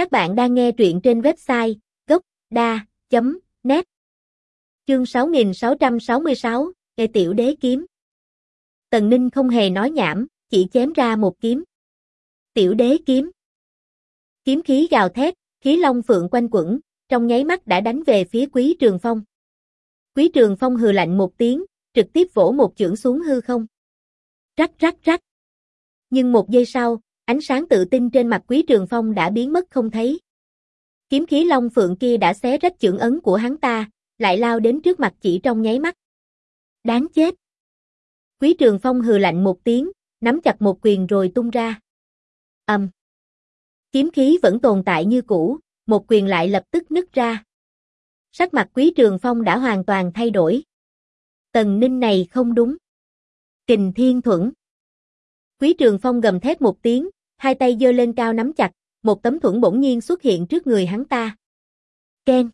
Các bạn đang nghe truyện trên website gốc.da.net Chương 6666, Ê Tiểu Đế Kiếm Tần Ninh không hề nói nhảm, chỉ chém ra một kiếm. Tiểu Đế Kiếm Kiếm khí gào thét, khí long phượng quanh quẩn, trong nháy mắt đã đánh về phía Quý Trường Phong. Quý Trường Phong hừ lạnh một tiếng, trực tiếp vỗ một chưởng xuống hư không. Rắc rắc rắc. Nhưng một giây sau, ánh sáng tự tin trên mặt Quý Trường Phong đã biến mất không thấy. Kiếm khí long phượng kia đã xé rách chưởng ấn của hắn ta, lại lao đến trước mặt chỉ trong nháy mắt. Đáng chết. Quý Trường Phong hừ lạnh một tiếng, nắm chặt một quyền rồi tung ra. âm Um. Kiếm khí vẫn tồn tại như cũ, một quyền lại lập tức nứt ra. Sắc mặt Quý Trường Phong đã hoàn toàn thay đổi. Tần Ninh này không đúng. Kình Thiên Thuẫn. Quý Trường Phong gầm thét một tiếng, hai tay giơ lên cao nắm chặt, một tấm thuẫn bỗng nhiên xuất hiện trước người hắn ta. Ken.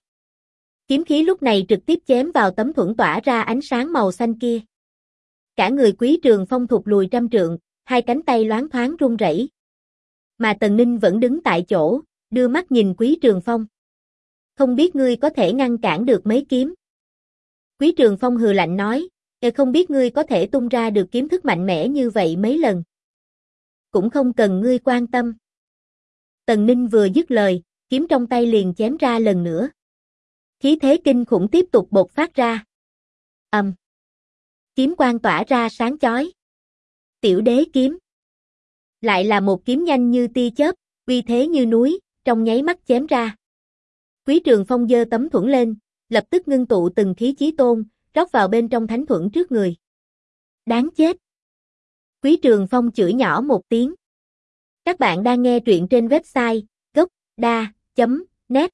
Kiếm khí lúc này trực tiếp chém vào tấm thuẫn tỏa ra ánh sáng màu xanh kia. Cả người Quý Trường Phong thụt lùi trăm trượng, hai cánh tay loáng thoáng run rẩy. Mà Tần Ninh vẫn đứng tại chỗ, đưa mắt nhìn Quý Trường Phong. Không biết ngươi có thể ngăn cản được mấy kiếm. Quý Trường Phong hừ lạnh nói, e không biết ngươi có thể tung ra được kiếm thức mạnh mẽ như vậy mấy lần. Cũng không cần ngươi quan tâm. Tần Ninh vừa dứt lời, kiếm trong tay liền chém ra lần nữa. Khí thế kinh khủng tiếp tục bộc phát ra. Âm. Kiếm quang tỏa ra sáng chói. Tiểu đế kiếm. Lại là một kiếm nhanh như tia chớp, uy thế như núi, trong nháy mắt chém ra. Quý Trường Phong giơ tấm thuẫn lên, lập tức ngưng tụ từng khí chí tôn, rót vào bên trong thánh thuẫn trước người. Đáng chết! Quý Trường Phong chửi nhỏ một tiếng. Các bạn đang nghe truyện trên website gocda.net